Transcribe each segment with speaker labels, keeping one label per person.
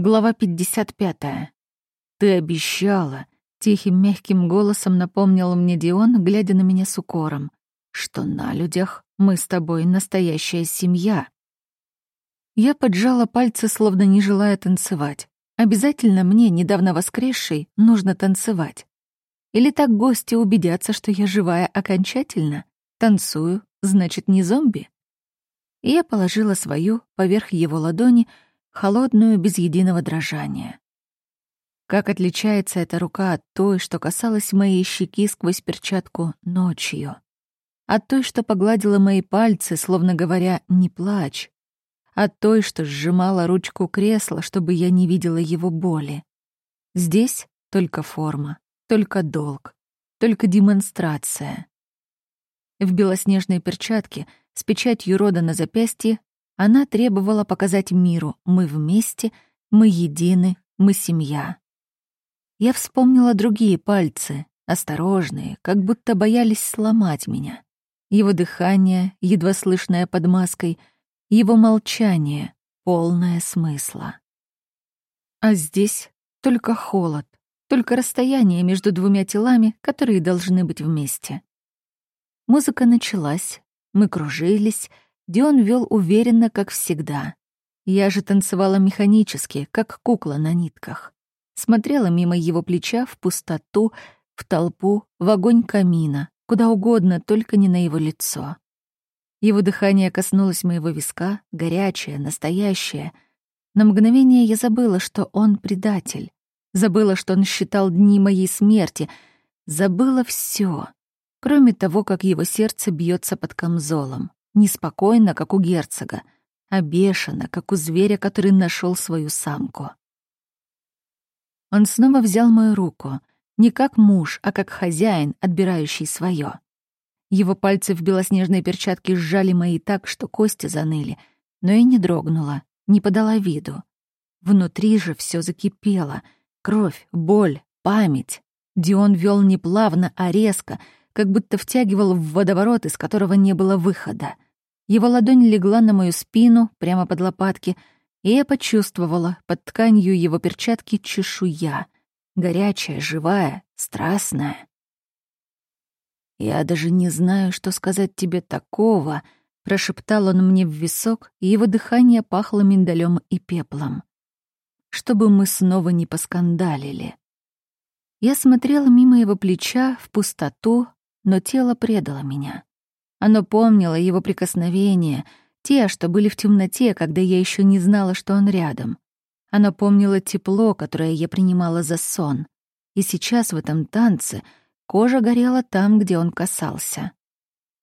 Speaker 1: Глава 55. «Ты обещала», — тихим мягким голосом напомнил мне Дион, глядя на меня с укором, «что на людях мы с тобой настоящая семья». Я поджала пальцы, словно не желая танцевать. Обязательно мне, недавно воскресшей, нужно танцевать. Или так гости убедятся, что я живая окончательно? Танцую, значит, не зомби? И я положила свою поверх его ладони, холодную, без единого дрожания. Как отличается эта рука от той, что касалась моей щеки сквозь перчатку ночью? От той, что погладила мои пальцы, словно говоря «не плачь», от той, что сжимала ручку кресла, чтобы я не видела его боли. Здесь только форма, только долг, только демонстрация. В белоснежной перчатке с печатью рода на запястье она требовала показать миру «мы вместе», «мы едины», «мы семья». Я вспомнила другие пальцы, осторожные, как будто боялись сломать меня. Его дыхание, едва слышное под маской, его молчание, полное смысла. А здесь только холод, только расстояние между двумя телами, которые должны быть вместе. Музыка началась, мы кружились, Дион вел уверенно, как всегда. Я же танцевала механически, как кукла на нитках. Смотрела мимо его плеча в пустоту, в толпу, в огонь камина, куда угодно, только не на его лицо. Его дыхание коснулось моего виска, горячее, настоящее. На мгновение я забыла, что он предатель. Забыла, что он считал дни моей смерти. Забыла все, кроме того, как его сердце бьется под камзолом. Неспокойно, как у герцога, а бешено, как у зверя, который нашел свою самку. Он снова взял мою руку, не как муж, а как хозяин, отбирающий свое. Его пальцы в белоснежной перчатке сжали мои так, что кости заныли, но я не дрогнула, не подала виду. Внутри же все закипело. Кровь, боль, память. Дион вел не плавно, а резко — как будто втягивал в водоворот, из которого не было выхода. Его ладонь легла на мою спину, прямо под лопатки, и я почувствовала под тканью его перчатки чешуя. Горячая, живая, страстная. «Я даже не знаю, что сказать тебе такого», — прошептал он мне в висок, и его дыхание пахло миндалем и пеплом. «Чтобы мы снова не поскандалили». Я смотрела мимо его плеча в пустоту, но тело предало меня. Оно помнило его прикосновения, те, что были в темноте, когда я еще не знала, что он рядом. Оно помнило тепло, которое я принимала за сон. И сейчас в этом танце кожа горела там, где он касался.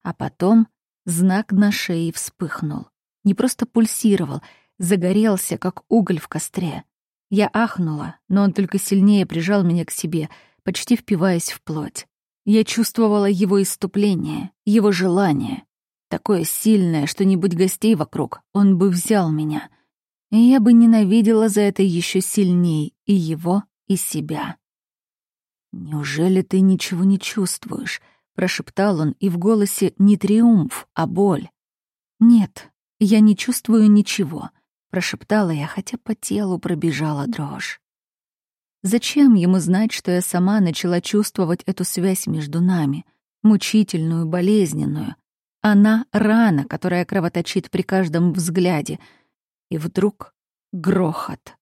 Speaker 1: А потом знак на шее вспыхнул. Не просто пульсировал, загорелся, как уголь в костре. Я ахнула, но он только сильнее прижал меня к себе, почти впиваясь в плоть. Я чувствовала его иступление, его желание. Такое сильное, что не будь гостей вокруг, он бы взял меня. И я бы ненавидела за это еще сильней и его, и себя. «Неужели ты ничего не чувствуешь?» — прошептал он, и в голосе не триумф, а боль. «Нет, я не чувствую ничего», — прошептала я, хотя по телу пробежала дрожь. Зачем ему знать, что я сама начала чувствовать эту связь между нами, мучительную, болезненную? Она — рана, которая кровоточит при каждом взгляде. И вдруг грохот.